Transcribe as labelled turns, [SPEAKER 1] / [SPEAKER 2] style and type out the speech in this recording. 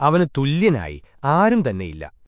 [SPEAKER 1] അവന് തുല്യനായി ആരും തന്നെയില്ല.